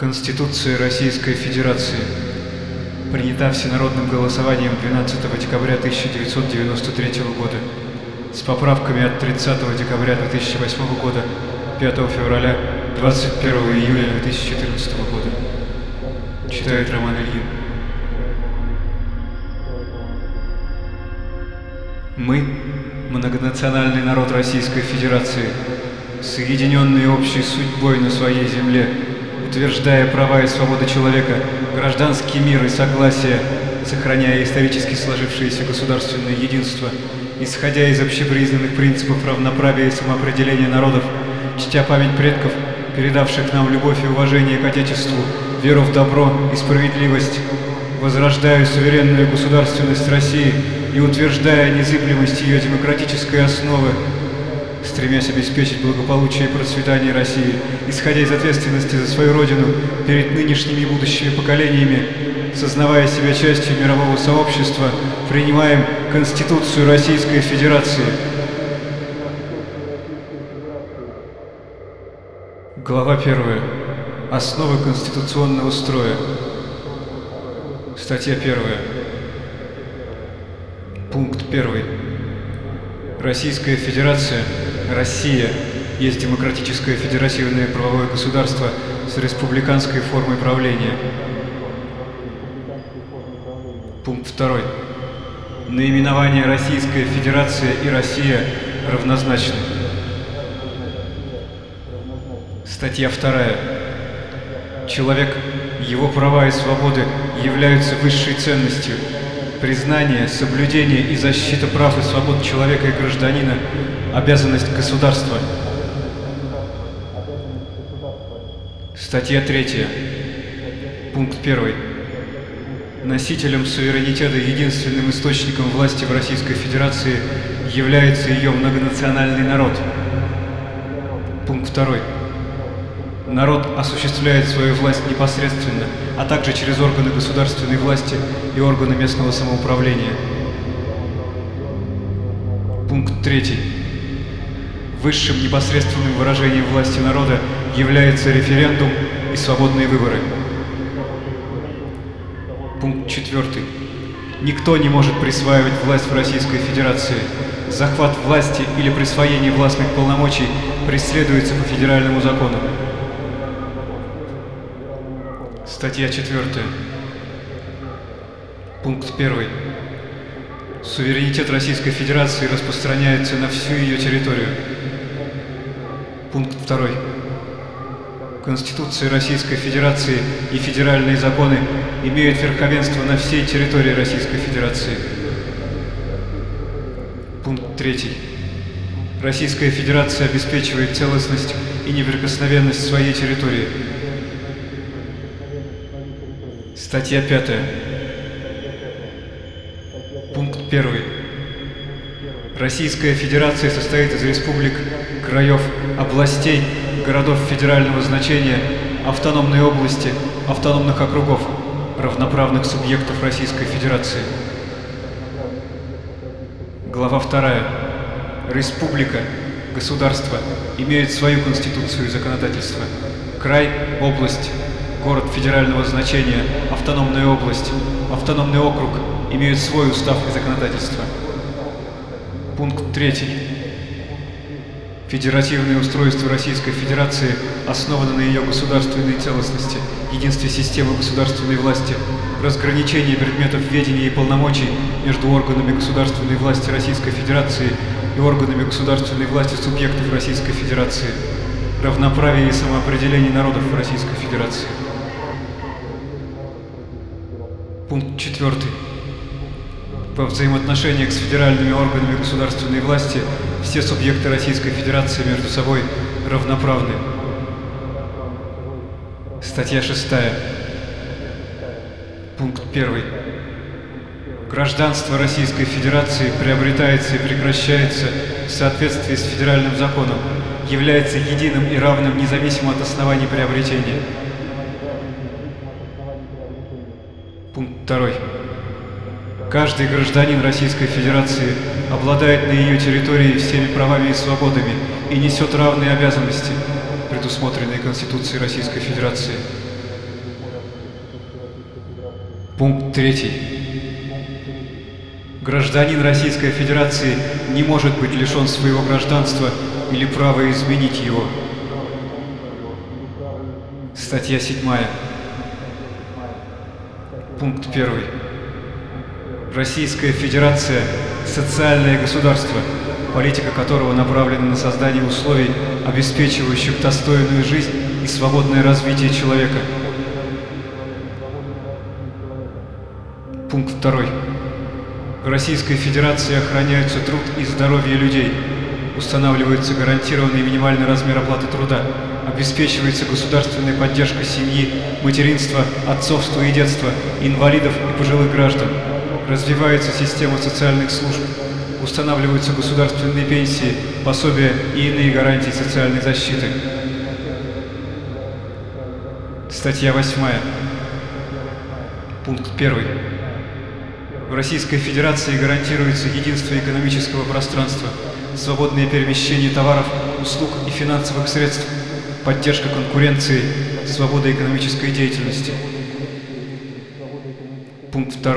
Конституция Российской Федерации принята всенародным голосованием 12 декабря 1993 года с поправками от 30 декабря 2008 года, 5 февраля, 21 июля 2014 года. Читает Роман Ильин. Мы – многонациональный народ Российской Федерации, соединенные общей судьбой на своей земле, утверждая права и свободы человека, гражданский мир и согласие, сохраняя исторически сложившееся государственное единство, исходя из общепризнанных принципов равноправия и самоопределения народов, чтя память предков, передавших нам любовь и уважение к Отечеству, веру в добро и справедливость, возрождая суверенную государственность России и утверждая незыблемость ее демократической основы, стремясь обеспечить благополучие и процветание России, исходя из ответственности за свою родину перед нынешними и будущими поколениями, сознавая себя частью мирового сообщества, принимаем Конституцию Российской Федерации. Глава 1. Основы конституционного строя. Статья 1. Пункт 1. Российская Федерация, Россия, есть демократическое федеративное правовое государство с республиканской формой правления. Пункт 2. Наименование Российская Федерация и Россия равнозначны. Статья 2. Человек, его права и свободы являются высшей ценностью. Признание, соблюдение и защита прав и свобод человека и гражданина – обязанность государства. Статья 3. Пункт 1. Носителем суверенитета и единственным источником власти в Российской Федерации является ее многонациональный народ. Пункт 2. Народ осуществляет свою власть непосредственно, а также через органы государственной власти и органы местного самоуправления. Пункт 3. Высшим непосредственным выражением власти народа является референдум и свободные выборы. Пункт 4. Никто не может присваивать власть в Российской Федерации. Захват власти или присвоение властных полномочий преследуется по федеральному закону. Статья 4. Пункт 1. Суверенитет Российской Федерации распространяется на всю ее территорию. Пункт 2. Конституция Российской Федерации и федеральные законы имеют верховенство на всей территории Российской Федерации. Пункт 3. Российская Федерация обеспечивает целостность и неприкосновенность своей территории. Статья 5. Пункт 1. Российская Федерация состоит из республик, краев, областей, городов федерального значения, автономной области, автономных округов, равноправных субъектов Российской Федерации. Глава 2. Республика, государство имеют свою конституцию и законодательство. Край, область, город федерального значения, автономная область, автономный округ имеют свой устав и законодательство. Пункт 3. Федеративное устройство Российской Федерации основано на ее государственной целостности, единстве системы государственной власти, разграничении предметов ведения и полномочий между органами государственной власти Российской Федерации и органами государственной власти субъектов Российской Федерации, равноправие и самоопределение народов Российской Федерации. Пункт 4. Во взаимоотношениях с федеральными органами государственной власти все субъекты Российской Федерации между собой равноправны. Статья 6. Пункт 1. Гражданство Российской Федерации приобретается и прекращается в соответствии с федеральным законом, является единым и равным независимо от оснований приобретения. Пункт 2. Каждый гражданин Российской Федерации обладает на ее территории всеми правами и свободами и несет равные обязанности, предусмотренные Конституцией Российской Федерации. Пункт 3. Гражданин Российской Федерации не может быть лишен своего гражданства или права изменить его. Статья 7. Пункт 1. Российская Федерация – социальное государство, политика которого направлена на создание условий, обеспечивающих достойную жизнь и свободное развитие человека. Пункт 2. В Российской Федерации охраняются труд и здоровье людей, устанавливается гарантированный минимальный размер оплаты труда, обеспечивается государственная поддержка семьи, материнства, отцовства и детства, инвалидов и пожилых граждан, развивается система социальных служб, устанавливаются государственные пенсии, пособия и иные гарантии социальной защиты. Статья 8. Пункт 1. В Российской Федерации гарантируется единство экономического пространства, свободное перемещение товаров, услуг и финансовых средств, поддержка конкуренции, свобода экономической деятельности. Пункт 2.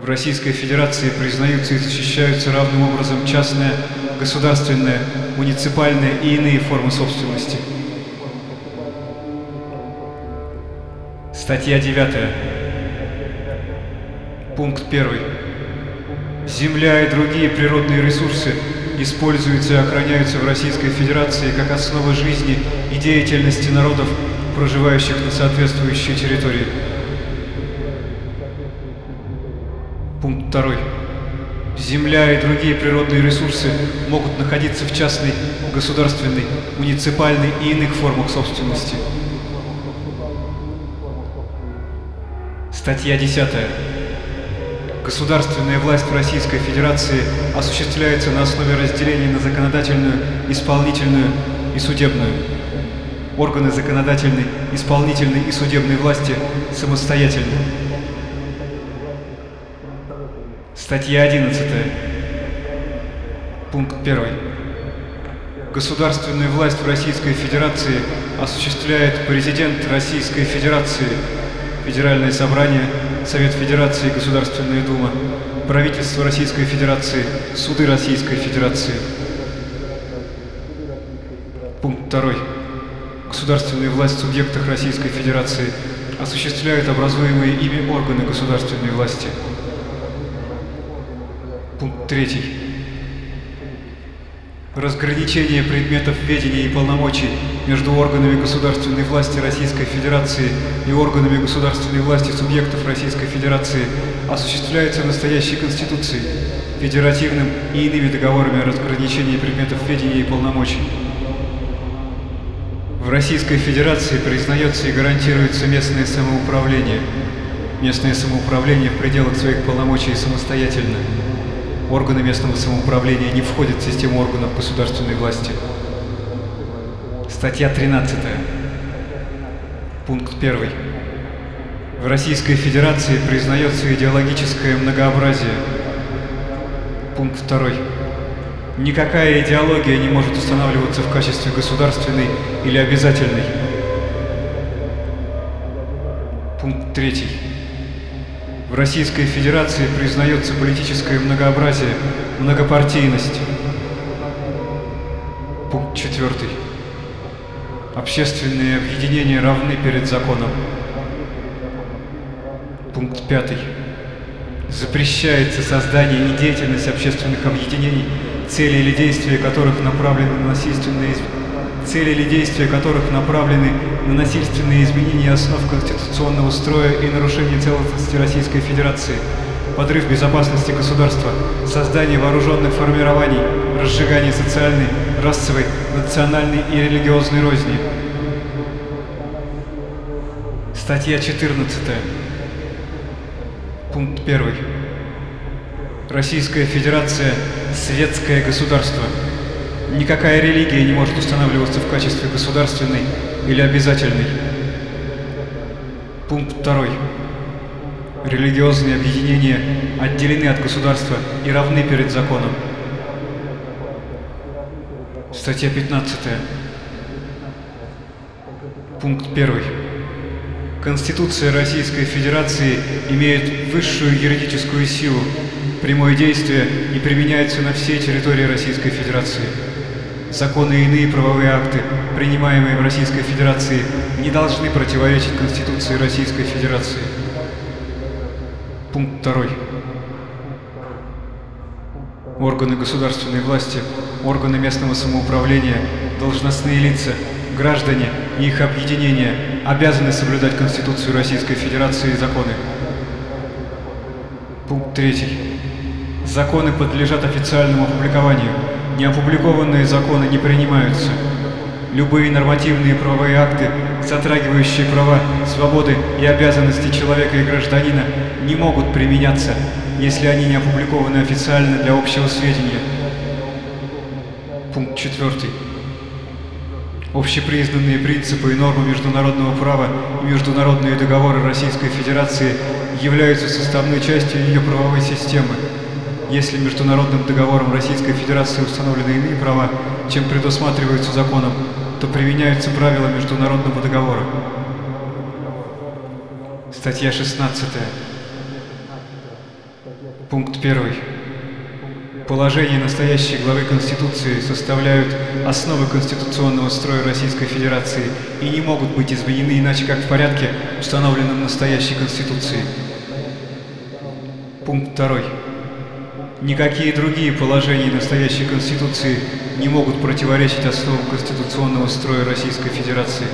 В Российской Федерации признаются и защищаются равным образом частная, государственная, муниципальная и иные формы собственности. Статья 9. Пункт 1. Земля и другие природные ресурсы используются и охраняются в Российской Федерации как основа жизни и деятельности народов, проживающих на соответствующей территории. Пункт 2. Земля и другие природные ресурсы могут находиться в частной, государственной, муниципальной и иных формах собственности. Статья 10. Государственная власть в Российской Федерации осуществляется на основе разделения на законодательную, исполнительную и судебную. Органы законодательной, исполнительной и судебной власти самостоятельны. Статья 11. Пункт 1. Государственную власть в Российской Федерации осуществляет президент Российской Федерации, Федеральное собрание, Совет Федерации Государственная Дума, правительство Российской Федерации, суды Российской Федерации. Пункт 2. Государственная власть в субъектах Российской Федерации осуществляет образуемые ими органы государственной власти. Пункт 3. Разграничение предметов ведения и полномочий между органами государственной власти Российской Федерации и органами государственной власти субъектов Российской Федерации осуществляется настоящей Конституцией, федеративным и иными договорами о разграничении предметов ведения и полномочий. В Российской Федерации признается и гарантируется местное самоуправление. Местное самоуправление в пределах своих полномочий самостоятельно. Органы местного самоуправления не входят в систему органов государственной власти. Статья 13. Пункт 1. В Российской Федерации признается идеологическое многообразие. Пункт 2. Никакая идеология не может устанавливаться в качестве государственной или обязательной. Пункт 3. В Российской Федерации признается политическое многообразие, многопартийность. Пункт 4. Общественные объединения равны перед законом. Пункт 5. Запрещается создание и деятельность общественных объединений, цели или действия которых направлены на насильственные цели или действия которых направлены на насильственные изменения основ конституционного строя и нарушение целостности Российской Федерации, подрыв безопасности государства, создание вооруженных формирований, разжигание социальной, расовой, национальной и религиозной розни. Статья 14. Пункт 1. Российская Федерация – светское государство. Никакая религия не может устанавливаться в качестве государственной или обязательной. Пункт 2. Религиозные объединения отделены от государства и равны перед законом. Статья 15. Пункт 1. Конституция Российской Федерации имеет высшую юридическую силу, прямое действие и применяется на всей территории Российской Федерации. Законы и иные правовые акты, принимаемые в Российской Федерации, не должны противоречить Конституции Российской Федерации. Пункт 2. Органы государственной власти, органы местного самоуправления, должностные лица, граждане и их объединения обязаны соблюдать Конституцию Российской Федерации и законы. Пункт 3. Законы подлежат официальному опубликованию. Неопубликованные законы не принимаются. Любые нормативные правовые акты, затрагивающие права, свободы и обязанности человека и гражданина, не могут применяться, если они не опубликованы официально для общего сведения. Пункт 4. Общепризнанные принципы и нормы международного права и международные договоры Российской Федерации являются составной частью ее правовой системы. Если международным договором Российской Федерации установлены иные права, чем предусматриваются законом, то применяются правила международного договора. Статья 16. Пункт 1. Положения настоящей главы Конституции составляют основы конституционного строя Российской Федерации и не могут быть изменены иначе как в порядке, установленном настоящей Конституцией. Пункт 2. Никакие другие положения настоящей Конституции не могут противоречить основам конституционного строя Российской Федерации.